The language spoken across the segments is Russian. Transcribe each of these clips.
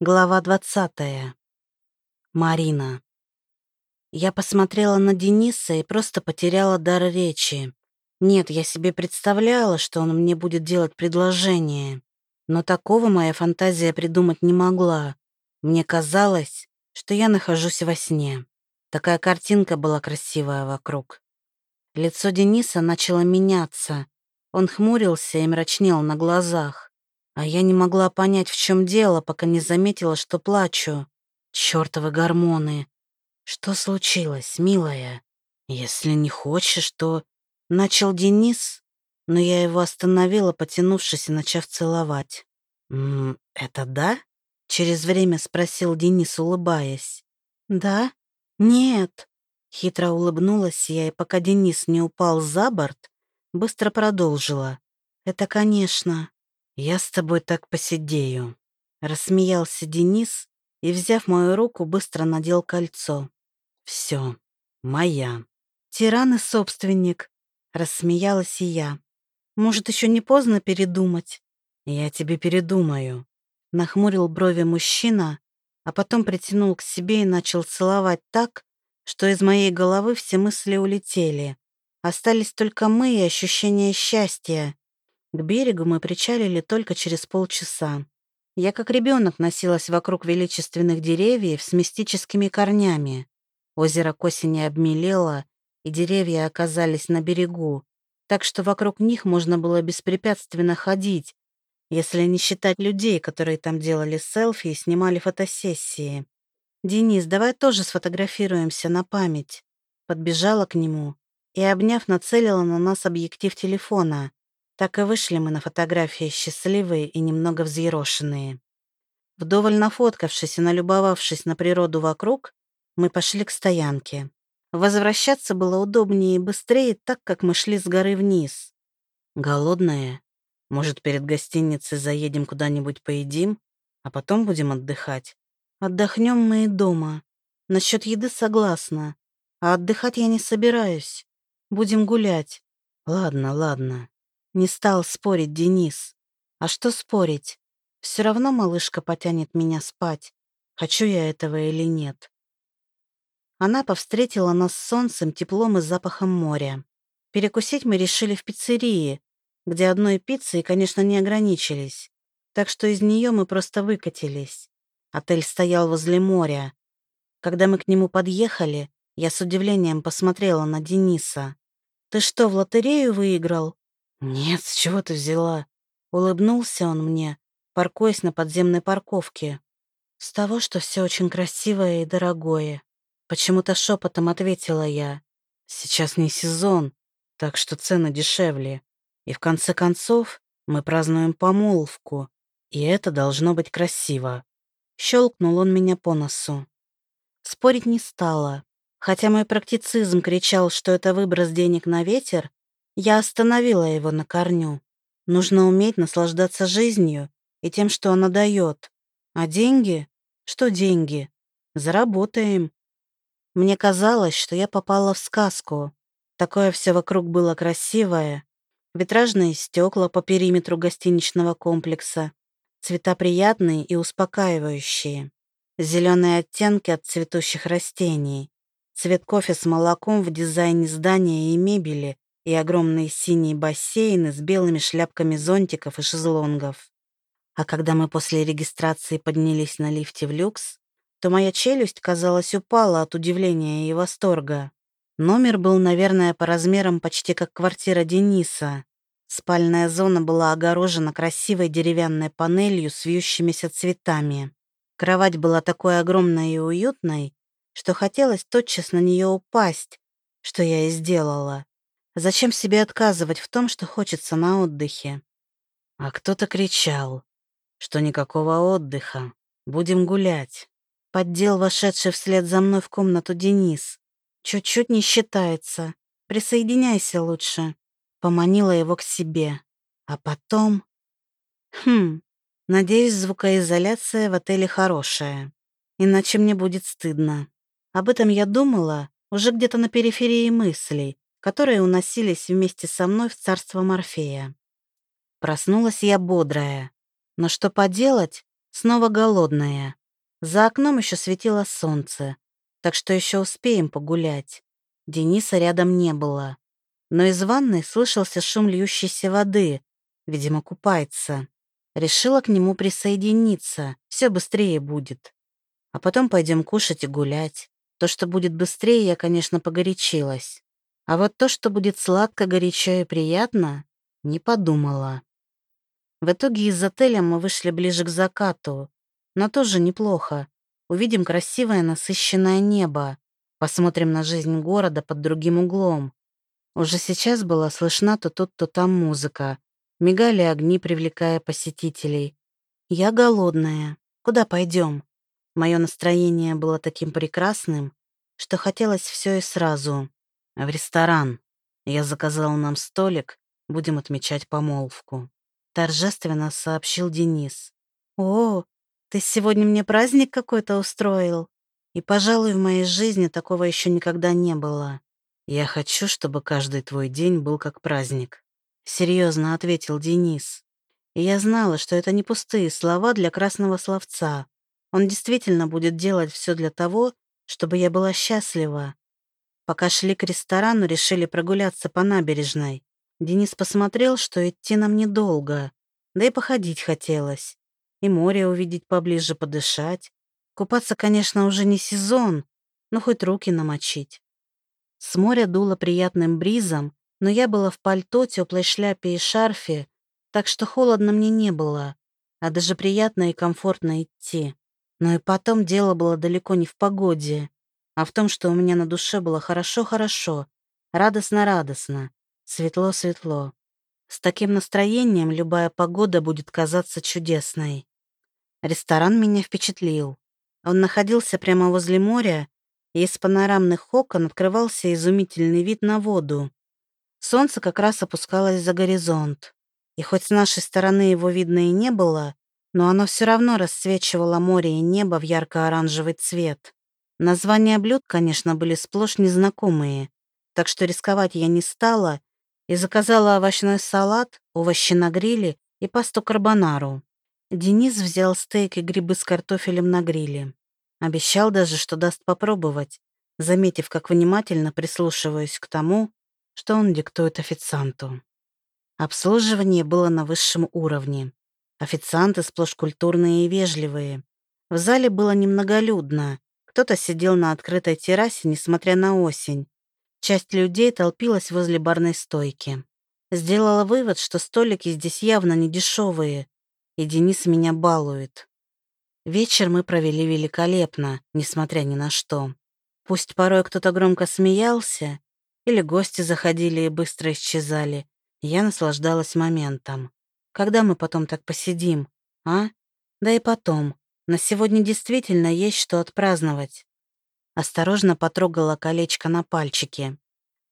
Глава двадцатая. Марина. Я посмотрела на Дениса и просто потеряла дар речи. Нет, я себе представляла, что он мне будет делать предложение. Но такого моя фантазия придумать не могла. Мне казалось, что я нахожусь во сне. Такая картинка была красивая вокруг. Лицо Дениса начало меняться. Он хмурился и мрачнел на глазах. А я не могла понять, в чем дело, пока не заметила, что плачу. Чёртовы гормоны. Что случилось, милая? Если не хочешь, то... Начал Денис, но я его остановила, потянувшись и начав целовать. «М -м, «Это да?» — через время спросил Денис, улыбаясь. «Да? Нет». Хитро улыбнулась я, и пока Денис не упал за борт, быстро продолжила. «Это, конечно. «Я с тобой так посидею», — рассмеялся Денис и, взяв мою руку, быстро надел кольцо. «Все, моя». «Тиран и собственник», — рассмеялась и я. «Может, еще не поздно передумать?» «Я тебе передумаю», — нахмурил брови мужчина, а потом притянул к себе и начал целовать так, что из моей головы все мысли улетели. Остались только мы и ощущение счастья, к берегу мы причалили только через полчаса. Я как ребенок носилась вокруг величественных деревьев с мистическими корнями. Озеро к осени обмелело, и деревья оказались на берегу, так что вокруг них можно было беспрепятственно ходить, если не считать людей, которые там делали селфи и снимали фотосессии. «Денис, давай тоже сфотографируемся на память». Подбежала к нему и, обняв, нацелила на нас объектив телефона. Так и вышли мы на фотографии счастливые и немного взъерошенные. Вдоволь нафоткавшись и налюбовавшись на природу вокруг, мы пошли к стоянке. Возвращаться было удобнее и быстрее, так как мы шли с горы вниз. Голодная? Может, перед гостиницей заедем куда-нибудь поедим, а потом будем отдыхать? Отдохнем мы и дома. Насчет еды согласна, а отдыхать я не собираюсь. Будем гулять. Ладно, ладно. Не стал спорить Денис. А что спорить? Все равно малышка потянет меня спать, хочу я этого или нет. Она повстретила нас солнцем, теплом и запахом моря. Перекусить мы решили в пиццерии, где одной пиццей, конечно, не ограничились, так что из нее мы просто выкатились. Отель стоял возле моря. Когда мы к нему подъехали, я с удивлением посмотрела на Дениса. «Ты что, в лотерею выиграл?» «Нет, с чего ты взяла?» Улыбнулся он мне, паркуясь на подземной парковке. «С того, что все очень красивое и дорогое». Почему-то шепотом ответила я. «Сейчас не сезон, так что цены дешевле. И в конце концов мы празднуем помолвку, и это должно быть красиво». Щелкнул он меня по носу. Спорить не стала. Хотя мой практицизм кричал, что это выброс денег на ветер, я остановила его на корню. Нужно уметь наслаждаться жизнью и тем, что она дает. А деньги? Что деньги? Заработаем. Мне казалось, что я попала в сказку. Такое все вокруг было красивое. Витражные стекла по периметру гостиничного комплекса. Цвета приятные и успокаивающие. Зеленые оттенки от цветущих растений. Цвет кофе с молоком в дизайне здания и мебели и огромные синие бассейны с белыми шляпками зонтиков и шезлонгов. А когда мы после регистрации поднялись на лифте в люкс, то моя челюсть, казалось, упала от удивления и восторга. Номер был, наверное, по размерам почти как квартира Дениса. Спальная зона была огорожена красивой деревянной панелью с вьющимися цветами. Кровать была такой огромной и уютной, что хотелось тотчас на нее упасть, что я и сделала. Зачем себе отказывать в том, что хочется на отдыхе? А кто-то кричал, что никакого отдыха, будем гулять. Поддел вошедший вслед за мной в комнату Денис. Чуть-чуть не считается. Присоединяйся лучше. Поманила его к себе. А потом... Хм, надеюсь, звукоизоляция в отеле хорошая. Иначе мне будет стыдно. Об этом я думала уже где-то на периферии мыслей, которые уносились вместе со мной в царство Морфея. Проснулась я бодрая. Но что поделать, Снова голодная. За окном еще светило солнце, так что еще успеем погулять. Дениса рядом не было. Но из ванной слышался шум льющейся воды. Видимо, купается. Решила к нему присоединиться. Все быстрее будет. А потом пойдем кушать и гулять. То, что будет быстрее, я, конечно, погорячилась. А вот то, что будет сладко, горячо и приятно, не подумала. В итоге из отеля мы вышли ближе к закату, но тоже неплохо. Увидим красивое насыщенное небо, посмотрим на жизнь города под другим углом. Уже сейчас была слышна то тут, то там музыка. Мигали огни, привлекая посетителей. Я голодная. Куда пойдем? Мое настроение было таким прекрасным, что хотелось все и сразу. В ресторан. Я заказал нам столик, будем отмечать помолвку торжественно сообщил Денис. «О, ты сегодня мне праздник какой-то устроил? И, пожалуй, в моей жизни такого еще никогда не было. Я хочу, чтобы каждый твой день был как праздник», — серьезно ответил Денис. И я знала, что это не пустые слова для красного словца. Он действительно будет делать все для того, чтобы я была счастлива. Пока шли к ресторану, решили прогуляться по набережной. Денис посмотрел, что идти нам недолго, да и походить хотелось. И море увидеть поближе, подышать. Купаться, конечно, уже не сезон, но хоть руки намочить. С моря дуло приятным бризом, но я была в пальто, теплой шляпе и шарфе, так что холодно мне не было, а даже приятно и комфортно идти. Но и потом дело было далеко не в погоде, а в том, что у меня на душе было хорошо-хорошо, радостно-радостно. Светло-светло. С таким настроением любая погода будет казаться чудесной. Ресторан меня впечатлил. Он находился прямо возле моря, и из панорамных окон открывался изумительный вид на воду. Солнце как раз опускалось за горизонт. И хоть с нашей стороны его видно и не было, но оно все равно расцвечивало море и небо в ярко-оранжевый цвет. Названия блюд, конечно, были сплошь незнакомые, так что рисковать я не стала и заказала овощной салат, овощи на гриле и пасту карбонару. Денис взял стейк и грибы с картофелем на гриле. Обещал даже, что даст попробовать, заметив, как внимательно прислушиваюсь к тому, что он диктует официанту. Обслуживание было на высшем уровне. Официанты сплошь культурные и вежливые. В зале было немноголюдно. Кто-то сидел на открытой террасе, несмотря на осень, Часть людей толпилась возле барной стойки. Сделала вывод, что столики здесь явно не дешевые, и Денис меня балует. Вечер мы провели великолепно, несмотря ни на что. Пусть порой кто-то громко смеялся, или гости заходили и быстро исчезали, я наслаждалась моментом. Когда мы потом так посидим, а? Да и потом. На сегодня действительно есть что отпраздновать. Осторожно потрогала колечко на пальчике.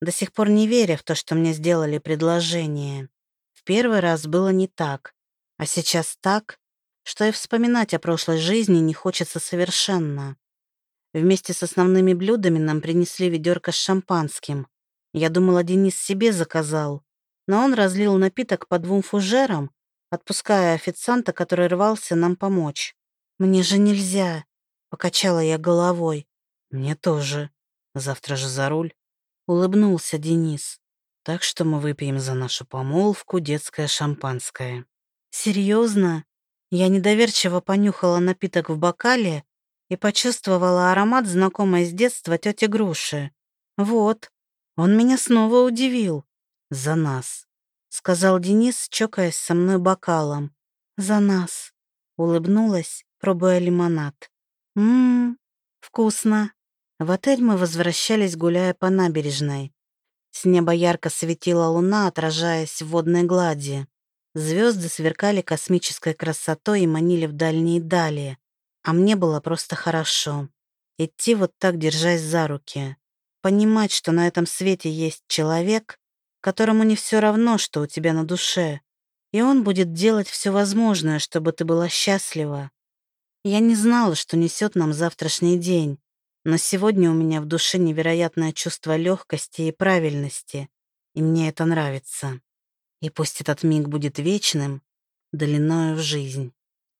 До сих пор не веря в то, что мне сделали предложение. В первый раз было не так, а сейчас так, что и вспоминать о прошлой жизни не хочется совершенно. Вместе с основными блюдами нам принесли ведерко с шампанским. Я думала, Денис себе заказал, но он разлил напиток по двум фужерам, отпуская официанта, который рвался нам помочь. «Мне же нельзя», — покачала я головой. «Мне тоже. Завтра же за руль», — улыбнулся Денис. «Так что мы выпьем за нашу помолвку детское шампанское». «Серьезно?» Я недоверчиво понюхала напиток в бокале и почувствовала аромат, знакомой с детства тети Груши. «Вот, он меня снова удивил. За нас», — сказал Денис, чокаясь со мной бокалом. «За нас», — улыбнулась, пробуя лимонад. «Ммм, вкусно». В отель мы возвращались, гуляя по набережной. С неба ярко светила луна, отражаясь в водной глади. Звезды сверкали космической красотой и манили в дальние дали. А мне было просто хорошо. Идти вот так, держась за руки. Понимать, что на этом свете есть человек, которому не все равно, что у тебя на душе. И он будет делать все возможное, чтобы ты была счастлива. Я не знала, что несет нам завтрашний день. Но сегодня у меня в душе невероятное чувство легкости и правильности, и мне это нравится. И пусть этот миг будет вечным, длиною в жизнь.